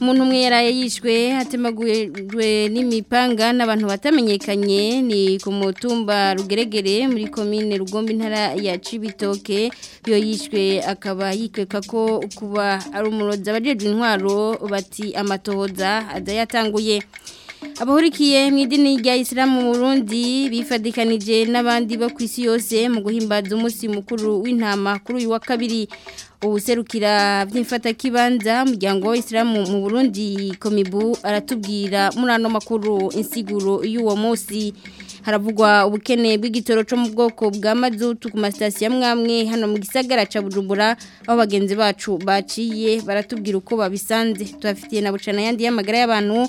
umuntu umwe yaraye yishwe atemaguwe n'imipanga n'abantu batamenyekanye ni ku mutumba rugeregere muri komine rugomba intara ya cibitoke iyo yishwe akaba yikweka ko kuba ari umurozi abajejwe intwaro bati amatohoza adayatanguye abahurikiye mu idini rya isilamu mu burundi bifadikanije n'abandi bo ku isi yose mu guhimbaza umunsi mukuru w'intama kuri uyu wa kabiri ubuserukira by'imfatakibanza umuryango w'isilamu mu burundi komibu aratubwira muri ano makuru insiguro y'uwo munsi haravugwa ubukene bw'igitoro cyo mu bwoko bwa mazutu ku masitasiyo ya mwamwe hano mu gisagara cya bujumbura aho bagenzi bacu baciye baratubwira uko babisanze tubafitiye na bucana yandi y'amagara y'abantu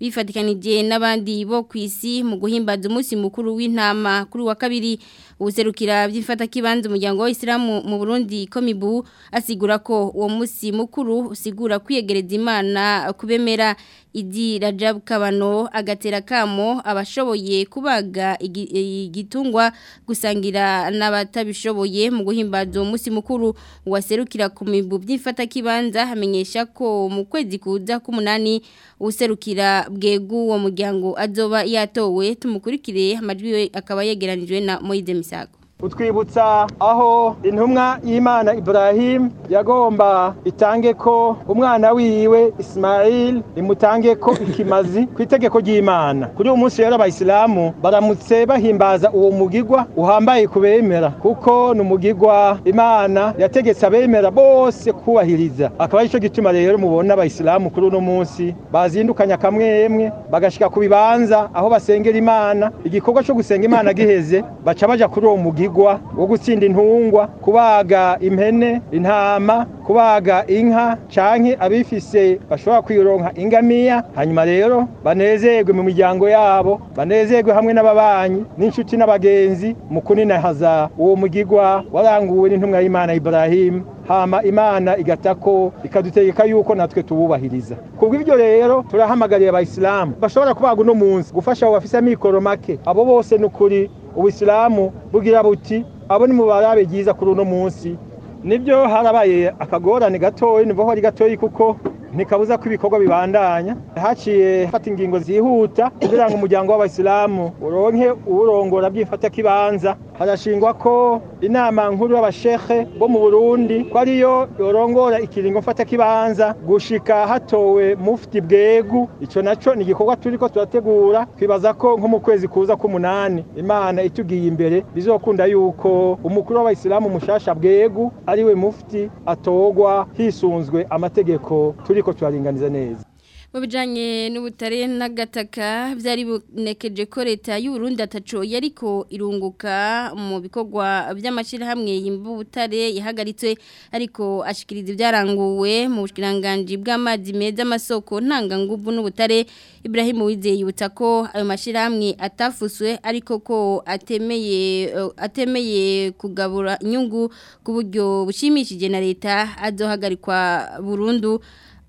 bifatikanije n'abandi bo ku isi mu guhimbaza umunsi mukuru w'intama kuri wa kabiri userukira by'imfatakibanza umuryango w'Islamu mu Burundi Komibu asigura ko uwo musi mukuru usigura kwiyegereza Imana kubemera Idi Rajab Kabano agatera kamo abashoboye kubaga igitungwa gusangira n'abatabishoboye mu guhimbaza uwo musi mukuru waserukira ku mibu by'imfatakibanza hamenyesha ko mu kwezi kuza k'umunani userukira bwegu uwo muryango azoba yatowe tumukurikire amajwi akaba yegeranijwe na Moise Santiago. utwibutsa aho intumwa y'imana Ibrahim yagomba itange ko umwana wiwe Ismail imutange ko ikimazi ku itegeko ry'imana kuri uyu munsi rero abayisilamu baramutse bahimbaza uwo mugigwa uhambaye ku bemera kuko ni umugigwa imana yategetse abemera bose kubahiriza akaba ari cyo gituma rero mubona abayisilamu kuri uno munsi bazindukanya kamwemwe bagashika ku bibanza aho basengera imana igikorwa cyo gusenga imana giheze baca baja kuri uwo mugigwa umugwa wo gutsinda intungwa kubaga impene intama kubaga inka canke abifise bashobora kwironka ingamiya hanyuma rero banezerwe mu miryango yabo banezerwe hamwe n'ababanyi n'inshuti n'abagenzi mu kuninahaza uwo mugigwa waranguwe n'intumwa y'Imana Ibrahim hama imana igatako ikadutegeka yuko natwe tububahiriza kubw'ibyo rero turahamagariye abayisilamu bashobora kubaga uno munsi gufasha abo bafise amikoro make abo bose ni ukuri ubisilamu bugira buti abo ni mu barabe byiza kuri uno munsi nibyo harabaye akagorane gatoya nivaho ari gatoya kuko ntikabuza ko ibikorwa bibandanya haciye hafata ingingo zihuta kugira ngo umuryango w'abayisilamu uronke uwurongora byifata kibanza harashingwa ko inama nkuru y'abashehe bo mu Burundi ko ariyo yorongora ikiringo mfata kibanza gushika hatowe mufti bwegu icyo naco ni igikorwa turiko turategura twibaza ko nko mu kwezi kuza k'umunani imana itugiye imbere bizokunda yuko umukuru w'abayisilamu mushasha bwegu ariwe mufti atogwa hisunzwe amategeko turi turiko turaringaniza neza mu bijyanye n'ubutare n'agataka byari bunekeje ko leta y'uburundi ataco yariko irunguka mu bikorwa by'amashyirahamwe y'ubutare yahagaritswe ariko ashikiriza ibyaranguwe mu bushyiranganji bw'amazi meza amasoko ntangangubu n'ubutare Ibrahim wize yibutsa ko ayo mashyirahamwe atafuswe ariko ko atemeye atemeye kugabura inyungu ku buryo bushimishije na leta azohagarikwa burundu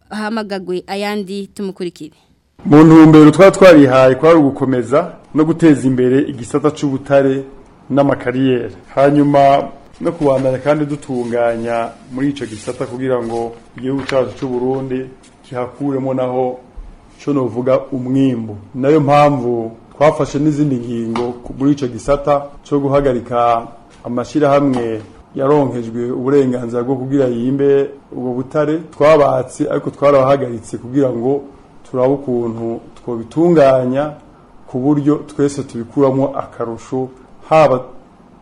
ahamagagwe ayandi tumukurikire mu ntumbero twaba twarihaye kwari ugukomeza no guteza imbere igisata cy'ubutare n'amakariyeri hanyuma no kubandanya kandi dutunganya muri icyo gisata kugira ngo igihugu cyacu cy'u Burundi kihakuremo naho cyo novuga umwimbu nayo mpamvu twafashe n'izindi ngingo muri icyo gisata cyo guhagarika amashyirahamwe yaronkejwe uburenganzira bwo kugira yimbe ubwo butare twabatse ariko twarabahagaritse kugira ngo turabe ukuntu twobitunganya ku buryo twese tubikuramo akarusho haba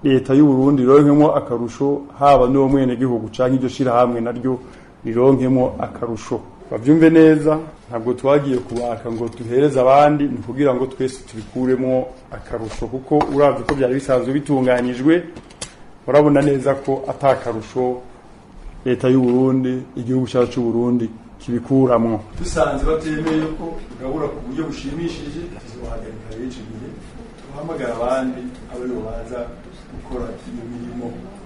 leta y'u Burundi rironkemo akarusho haba n'uwo mwene gihugu canke iryo shirahamwe naryo rironkemo akarusho babyumve neza ntabwo twagiye kubaka ngo duhereze abandi ni kugira ngo twese tubikuremo akarusho kuko uravye ko byari bisanzwe bitunganyijwe urabona neza ko atakarusho leta y'u Burundi igihugu cyacu cy'u Burundi kibikuramwo dusanze batemeye ko gahura ku buryo bushimishije tuzohagarika benshi gihe duhamagara abandi abari baza gukora iyo mirimo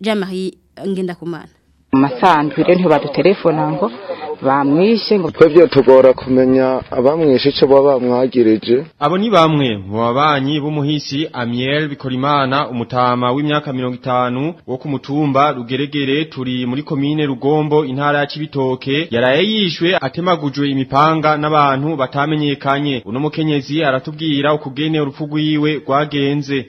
Jean Marie ngenda kumana amasanzwe rero ntibadutelefona ngo bamwishe twebwe tugora kumenya abamwishe icyo baba bamwagirije abo ni bamwe mu babanyi b'umuhisi Amiel Bikorimana umutama w'imyaka mirongo itanu wo ku mutumba rugeregere turi muri komine rugombo intara ya Kibitoke yaraye yishwe atemagujwe imipanga n'abantu batamenyekanye uno mukenyezi aratubwira ukugene urupfu rwiwe rwagenze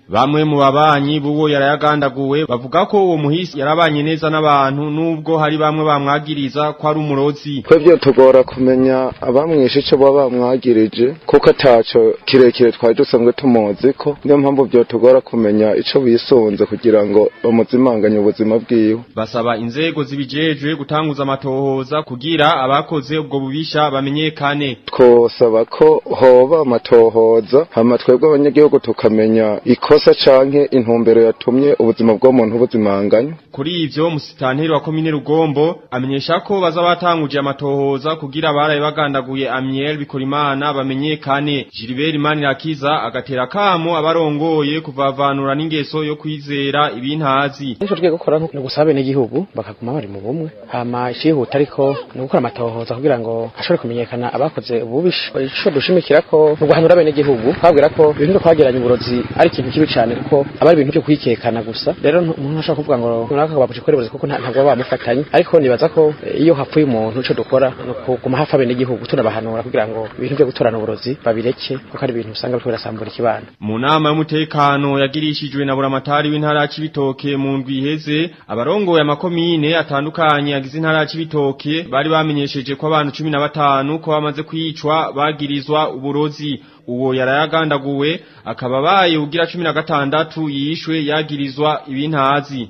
bamwe mu babanyi buwo yarayagandaguwe bavuga ko uwo muhisi yarabanye neza n'abantu nubwo hari bamwe bamwagiriza ko ari umurozi twebwe tugora kumenya abamwishe icyo baba bamwagirije kuko ataco kirekire twari dusanzwe tumuzi ko niyo mpamvu byo tugora kumenya icyo bisunze kugira ngo bamuzimanganye ubuzima bwiwe basaba inzego zibijejwe gutanguza amatohoza kugira abakoze ubwo bubisha bamenyekane twosaba ko hoba kuba amatohoza hama twebwe abanyagihugu tukamenya ikosa canke intumbero yatumye ubuzima bw'umuntu buzimanganya kuri ivyo musitanteri wa komine rugombo amenyesha ko bazabatanguje amatohoza kugira abaraye bagandaguye Amiel Bikorimana bamenyekane Gilbert Manirakiza agatera kamo abarongoye kuvavanura n'ingeso yo kwizera ibintazi nico twiye gukora nko gusabene igihugu bakaguma bari mu bumwe hama ikihuta ariko no gukora amatohoza kugira ngo hashobore kumenyekana abakoze ububisha ico dushimikira ko guhanura bene gihugu twabwira ko ibintu twageranye uburozi ari ikintu kibi cyane kuko aba ari ibintu byo kwikekana gusa rero umuntu ashobora kuvuga ngo runaka babuje kwerebeza kuko ntabwo baba bamufatanye ariko nibaza ko eh, iyo hapfuye umuntu icyo dukora ni ukuguma hafi bene gihugu tunabahanura kugira ngo ibintu byo gutorana uburozi babireke kuko ari ibintu usanga biriko birasambura ikibana mu nama y'umutekano yagirishijwe na buramatari w'intara ya Cibitoke mu ndwi iheze abarongoye amakomine atandukanye agize intara ya Cibitoke bari bamenyesheje ko abantu cumi na batanu ko bamaze kwicwa bagirizwa uburozi mukozi uwo yarayagandaguwe akaba abaye ugira cumi na gatandatu yishwe yagirizwa ibintazi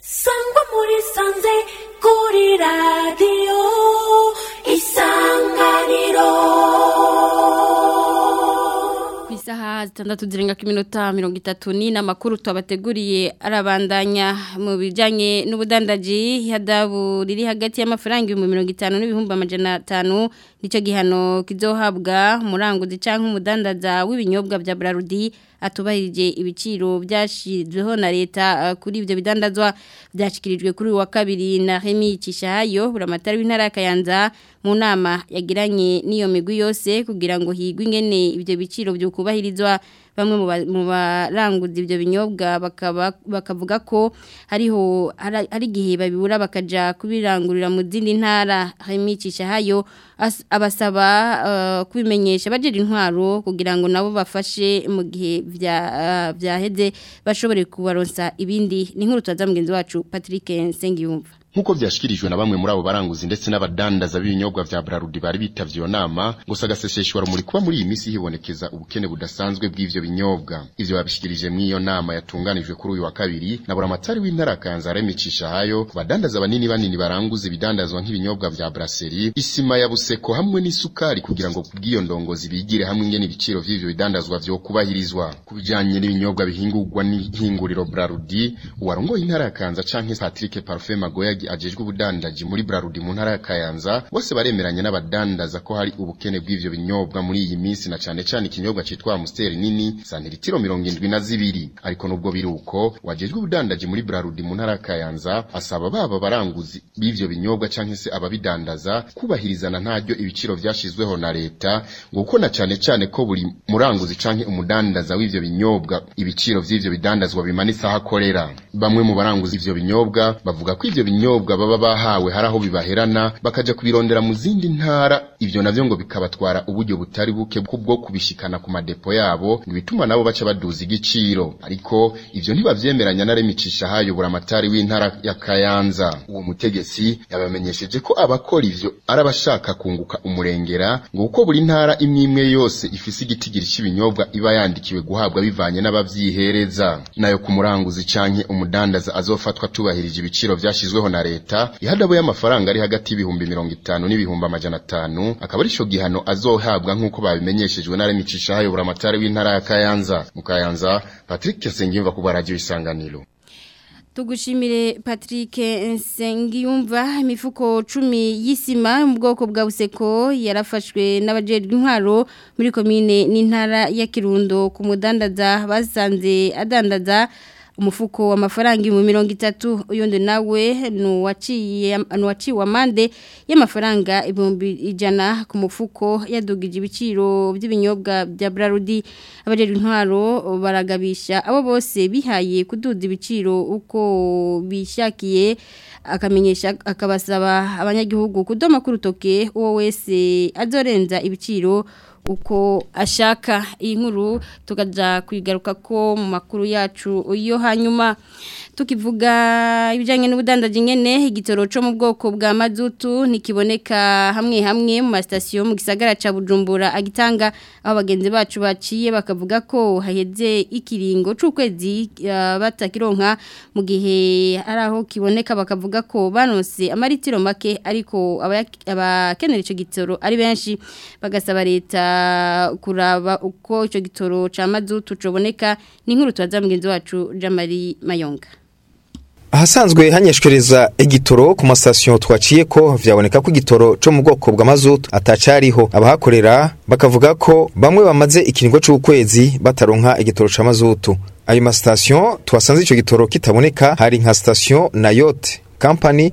sangwa muri sanze kuri radiyo isanganiro saa zitandatu zirenga ku minota mirongo itatu ni n'amakuru twabateguriye arabandanya mu bijyanye n'ubudandaji hadabu riri hagati y'amafaranga mu mirongo itanu n'ibihumbi amajana atanu nicyo gihano kizohabwa umuranguzi cyangwa umudandaza w'ibinyobwa bya Brarudi atubahirije ibiciro byashyizweho na leta eh, kuri ibyo bidandazwa byashyikirijwe kuri uyu wa kabiri na Remy Kishahayo buramatari w'intara ya Kayanza mu nama yagiranye n'iyo migwi yose kugira ngo higwe ingene ibyo biciro byo kubahirizwa bamwe mu baranguza ibyo binyobwa bakavuga ko hariho hari gihe babibura bakajya kubirangurira mu zindi ntara himicisha hayo abasaba eh, kubimenyesha bagira intwaro kugira ngo nabo bafashe mu gihe bya byaheze eh, bashobore kubaronsa ibindi ni nk'urutaza mugenzi wacu patrick nsengiyumva nk'uko byashikirijwe na bamwe muri abo baranguzi ndetse n'abadandaza b'ibinyobwa vya brarudi bari bitavye iyo nama ngo sagaseseshwa rumuri kuba muri iyi minsi hibonekeza ubukene budasanzwe bw'ivyo binyobwa ivyo babishikirije iyo nama yatunganijwe kuri uyu wa kabiri na buramatari w'intara ya Kayanza aremicisha hayo ku badandaza banini banini baranguza ibidandazwa nk'ibinyobwa vya brasserie isima ya buseko hamwe n'isukari kugira ngo kubw'iyo ndongozi bigire hamwe ingene ibiciro vy'ivyo bidandazwa vyo kubahirizwa ku bijanye n'ibinyobwa bihingurwa n'ihinguriro Braludi uwarongoye intara ya kanza canke Patrick Parfait Magoya ajejwe ubudandaji muri Brarudi mu ntara ya Kayanza bose baremeranye n'abadandaza ko hari ubukene bw'ivyo binyobwa muri iyi minsi na cyane cyane ikinyobwa citwa Amstel nini santiritiro 72 ariko nubwo biruko wajejwe ubudandaji muri Brarudi mu ntara ya Kayanza asaba baba baranguzi b'ivyo binyobwa canke se ababidandaza kubahirizana ntaryo ibiciro vyashizweho na leta ngo uko na cane cane ko buri muranguzi canke umudandaza w'ivyo binyobwa ibiciro vy'ivyo bidandazwa bimanitse aho akorera bamwe mu baranguzi ivyo binyobwa bavuga ko ivyo binyobwa bakobwa baba bahawe hari aho bibaherana bakajya kubirondera mu zindi ntara ibyo nabyo ngo bikabatwara uburyo butari buke bwo kubishikana ku madepo yabo ibituma nabo baca baduza igiciro ariko ibyo ntibavyemeranya na Remicisha hayobora amatari w'intara ya Kayanza uwo mutegetsi yabamenyesheje ko abakora ibyo ari abashaka kunguka umurengera ngo uko buri ntara imwe imwe yose ifise igitigiri cy’ibinyobwa iba yandikiwe guhabwa bivanye n’ababyihereza nayo kumuranguzi canke umudandaza azofatwa tubahirije ibiciro vyashizweho na leta ihadabu y'amafaranga ari hagati y'ibihumbi mirongo n'ibihumbi 500 akaba ari arico gihano azohabwa nk'uko babimenyeshejwe na Remicisha hayo buramatari w'intara ya Kayanza mu Kayanza Patrick Sengimva ku radio isanganiro Tugushimire Patrick Nsengiyumva imifuko 10 y'isima mu bwoko bwa Buseko yarafashwe n'abajejwe intwaro muri commune n'intara ya Kirundo ku mudandaza basanze adandaza umufuko w'amafaranga mu mirongo itatu uyundi nawe ni uwaciwe amande y'amafaranga ibihumbi ijana ku mufuko yadugije ibiciro by'ibinyobwa bya Brarudi abajejwe intwaro baragabisha abo bose bihaye kuduza ibiciro uko bishakiye akamenyesha akabasaba abanyagihugu kudoma ku rutoke uwo wese azorenza ibiciro uko ashaka iyi nkuru tukaja kwigaruka ko mu makuru yacu iyo hanyuma tukivuga ibijyanye n'ubudandaji nyine igitoro cyo mu bwoko bwa mazutu nikiboneka hamwe hamwe mu masitasiyo mu gisagara cya bujumbura agitanga aho bagenzi bacu baciye bakavuga ko haheze ikiringo cy'ukwezi batakironka mu gihe ari aho kiboneka bakavuga ko banose amaritiro make ariko abakenera icyo gitoro ari benshi bagasaba leta kuraba uko icyo gitoro cya mazutu kiboneka ni nk'urutoza mugenzi wacu jamari mayonga ahasanzwe hanyeshwereza igitoro ku masitasiyo twaciye ko byaboneka ko igitoro cyo mu bwoko bw'amazutu atacyariho abahakorera bakavuga ko bamwe bamaze ikiringo cy'ukwezi bataronka igitoro cy'amazutu ayo masitasiyo tuhasanze icyo gitoro kitaboneka hari nka sitasiyo na yote kampani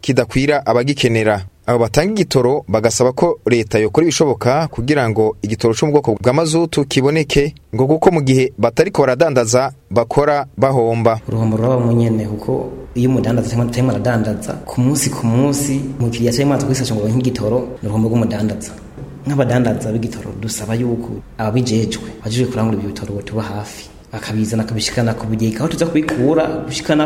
kidakwira abagikenera abo batanga igitoro bagasaba ko leta yokora ibishoboka kugira ngo igitoro cyo mu bwoko bwa mazutu kiboneke ngo kuko mu gihe batariko baradandaza bakora bahomba uruhombo ruraba mu kuko iyo umudandaza cyangwa tutarimo aradandaza ku munsi ku munsi umukiriya cyangwa amazi kwisasha ngo baronke ni uruhombo rw'umudandaza nk'abadandaza b'igitoro dusaba yuko ababijejwe bajejwe kurangura ibyo bitoro tuba hafi akabizana akabishikana ku bugega aho tuza kubikura gushikana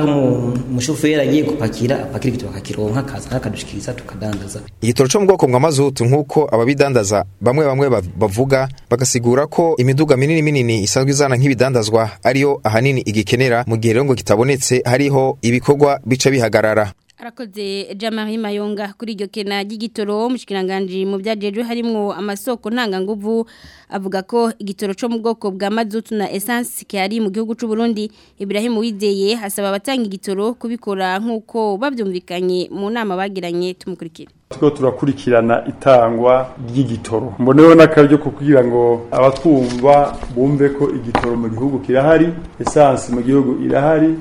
umushoferi agiye gupakira apakira ibintu bakakironka akaza akadushikiriza tukadandaza igitoro cyo mu bwoko bwa mazutu nk'uko ababidandaza bamwe bamwe bavuga bagasigura ko imiduga minini minini isanzwe izana nk'ibidandazwa ariyo ahanini igikenera mu gihe rero ngo kitabonetse hariho ibikorwa bica bihagarara arakoze jamari mayonga kuri iryo kena ry'igitoro mu kiranganji mu byajejwe harimo amasoko ntanganguvu avuga ko igitoro cyo mu bwoko bwa na esansi cyari mu gihugu cy'u Burundi Ibrahim Wizeye hasaba abatanga igitoro kubikora nkuko babyumvikanye mu nama bagiranye tumukurikire two turakurikirana itangwa ry'igitoro mboneho n'akaryo kugira ngo abatwumva bumve ko igitoro mu gihugu kirahari esansi mu gihugu irahari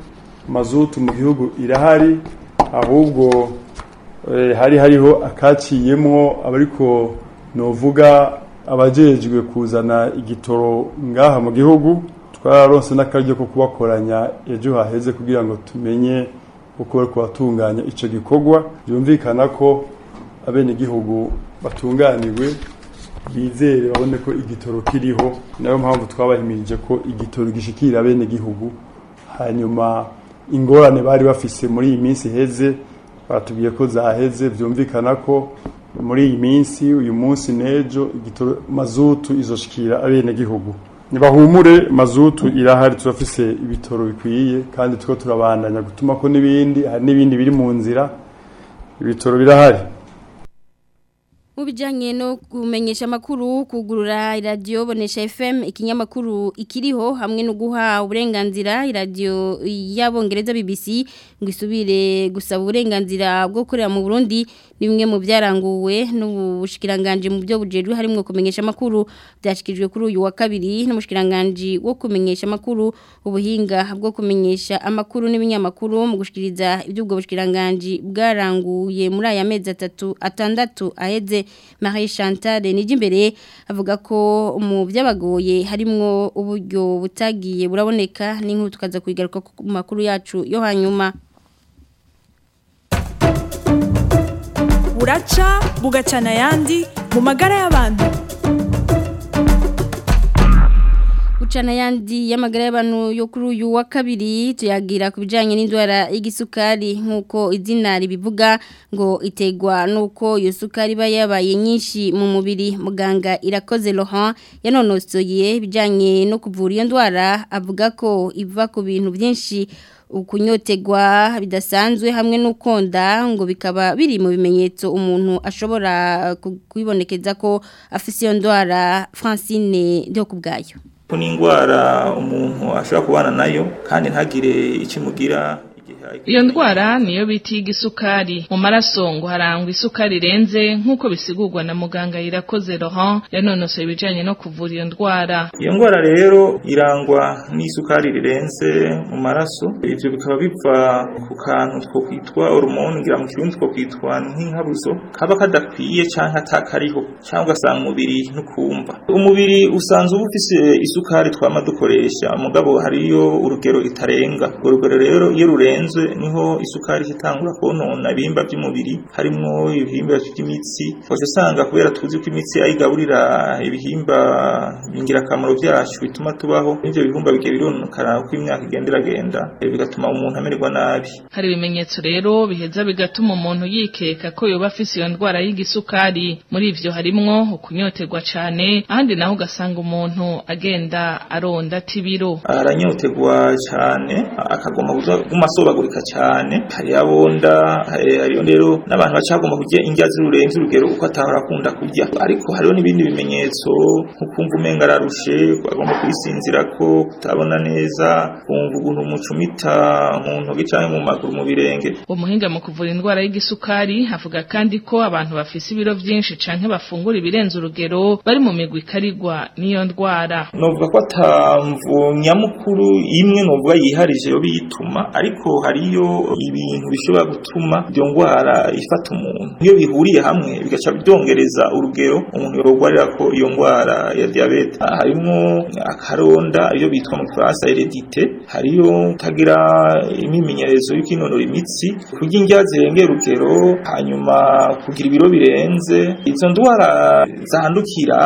mazutu mu gihugu irahari ahubwo eh, hari hariho akaciyemwo abariko novuga abajejwe kuzana igitoro ngaha mu gihugu twararonse n'akaryo ko kubakoranya ejo haheze kugira ngo tumenye uko bari kubatunganya icyo gikorwa byumvikana ko abenegihugu batunganiwe bizere babone ko igitoro kiriho nayo mpamvu twabahimirije ko igitoro gishikira abenegihugu hanyuma ingorane bari bafise muri iyi minsi heze batubwiye ko zaheze byumvikana ko muri iyi minsi uyu munsi n'ejo mazutu izoshikira abenegihugu ntibahumure mazutu irahari turafise ibitoro bikwiye kandi two turabandanya gutuma ko n'ibindi hari n'ibindi biri mu nzira ibitoro birahari mu bijyanye no kumenyesha amakuru kugurura iradiyo bonesha fm ikinyamakuru ikiriho hamwe no guha uburenganzira iradiyo y'abongereza bbc ngo isubire gusaba uburenganzira bwo gukorera mu burundi ni mu byaranguwe n'ubushikiranganji mu byo bujerwe harimo kumenyesha amakuru byashyikirijwe kuri uyu wa kabiri n'umushikiranganji wo kumenyesha makuru ubuhinga bwo kumenyesha amakuru n'ibinyamakuru mu gushyikiriza iby'ubwo bushikiranganji bwaranguye muri aya mezi atatu atandatu aheze Marie Chantal Nijimbere avuga ko mu byabagoye harimo uburyo butagiye buraboneka n'inkuru tukaza kwigaruka ku makuru yacu yo hanyuma buraca bugacana ayandi mu magara y'abantu guca n'ayandi y'amagara yo kuri uyu wa kabiri tuyagira ku bijyanye n'indwara y'igisukari nk'uko izina ribivuga ngo itegwa n'uko iyo sukari iba yabaye nyinshi mu mubiri muganga irakoze Laurent yanonosoye ibijyanye no kuvura iyo ndwara avuga ko iva ku bintu byinshi ukunyotegwa bidasanzwe hamwe n'ukonda ngo bikaba biri mu bimenyetso umuntu ashobora kwibonekeza ko afite iyo ndwara francine byo ku bwayo ko n'indwara umuntu ashobora kubana nayo kandi ntagire ikimugira iyo ndwara niyo bita iy'isukari mu maraso ngo harangwa isukari irenze nk'uko bisigurwa na muganga yirakoze Laurent yanonosoye ibijyanye no kuvura iyo ndwara iyo ndwara rero irangwa n'isukari rirenze mu maraso ibyo bikaba biva ku kantu two kwitwa horomone ngira mu kirundi two kwitwa nk'inkabuzo kaba kadakwiye cyangwa atakariho cyangwa asanga umubiri n'ukumva umubiri usanzwe uba isukari twama dukoresha mugabo hariyo urugero itarenga urugero rero iyo rurenze bikunzwe niho isukari itangura konona bimba by'umubiri harimo ibihimba by'imitsi waje usanga kubera tuzi ko imitsi ayigaburira ibihimba ingirakamaro byacu bituma tubaho n'ibyo bihumba bigiye birononekara uko imyaka igenda iragenda bigatuma umuntu amererwa nabi hari ibimenyetso rero biheza bigatuma umuntu yikeka ko yoba afise iyo ndwara y'igisukari muri ibyo harimo ukunyoterwa cyane ahandi naho ugasanga umuntu agenda aronda tibiro aranyoterwa cyane akagomba guma asoba buragurika cyane hari abonda hariyo rero n'abantu bacagomba kurya indya zirurenze urugero uko atahora akunda kurya ariko hariho n'ibindi bimenyetso nko kumva umenga ararushe agomba kwisinzira ko kutabona neza kumva ukuntu mucumita mu ntoki cyangwa mu maguru mu birenge umuhinga mu kuvura indwara y'igisukari avuga kandi ko abantu bafise ibiro byinshi cyane bafungura ibirenze urugero bari mu migwi ikarigwa n'iyo ndwara novuga ko atamvu nyamukuru imwe novuga yiharije yo bituma ariko hari hariyo ibintu bishobora gutuma iyo ndwara ifata umuntu iyo bihuriye hamwe bigaca bidongereza urugero umuntu yorwarira ko iyo ndwara ya diyabete harimo akaronda iyo bitwa mu kifaransa heredite hariyo utagira imimenyerezo yo imitsi kurya indya zirengera urugero hanyuma kugira ibiro birenze izo ndwara zandukira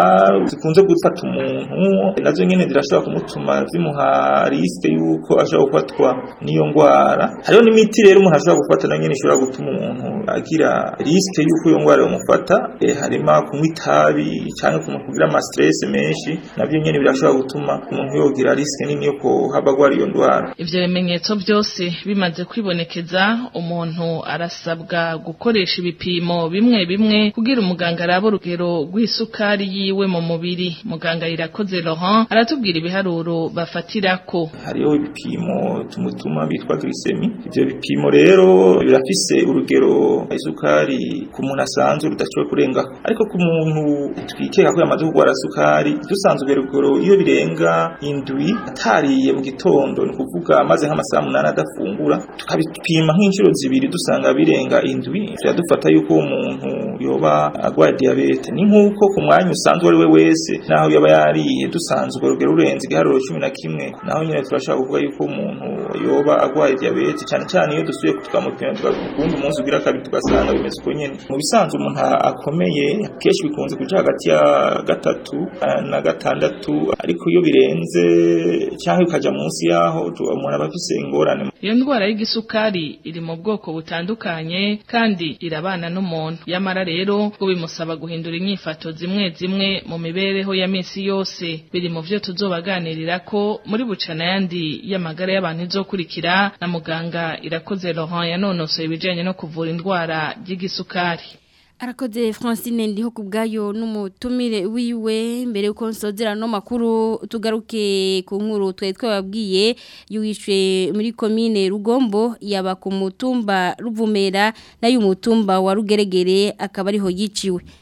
zikunze gufata umuntu nazo nyene zirashobora kumutuma zimuha risike yuko ashobora gufatwa n'iyo ndwara hariho n'imiti rero umuntu ashobora gufata nayo nyine ishobora gutuma umuntu agira risike y'uko iyo ndwara yamufata eh, harimo kunywa itabi cyangwa ku muntu kugira amastress menshi nabyo nyine birashobora gutuma umuntu yogira risike nini yo kuhaba agwara iyo ndwara ibyo bimenyetso byose bimaze kwibonekeza umuntu arasabwa gukoresha ibipimo bimwe bimwe kugira umuganga araba urugero rw'isukari yiwe mu mubiri muganga Irakoze Laurent aratubwira ibiharuro bafatira ko hariho ibipimo tumutuma bitwa glycemie ibyo bipimo rero birafise urugero isukari ku muntu asanzwe rudashobora kurengaho ariko ku muntu twikeka ko yamaze kurwara isukari dusanzwe ubwo iyo birenga indwi atariye mu gitondo ni ukuvuga maze nk'amasaha umunani adafungura tukabipima nk'inshuro zibiri dusanga birenga indwi biradufata yuko uwo muntu yoba arwaye diyabete ni nk'uko ku mwanya usanzwe ari we wese naho yaba yariye dusanzwe rugero rurenze igiharuro cumi na kimwe naho nyine turashaka kuvuga yuko umuntu yoba arwaye diyabete cyane cyane iyo dusuye tukamupima tukagundi umunsi ugira kabiri tugasanga bimeze uko nyine mu bisanzwe umuntu akomeye kenshi bikunze kuja hagati ya gatatu na gatandatu ariko iyo birenze cyangwa bikaja munsi yaho umuntu aba afise ingorane iyo ndwara y'igisukari iri mu bwoko butandukanye kandi irabana n'umuntu yamara rero ngo bimusaba guhindura inyifato zimwe zimwe mu mibereho ya minsi yose biri mu byo tuzobaganirira ko muri bucana yandi y'amagara y'abantu izokurikira na muganga irakoze Laurent yanonosoye ibijyanye no kuvura indwara y'igisukari arakoze francine ndiho ku bwayo n'umutumire wiwe mbere y'uko nsozera no makuru tugaruke ku nkuru twari twababwiye yuwishwe muri komine rugombo yaba ku mutumba ruvumera n'ay'umutumba wa rugeregere akaba ariho yiciwe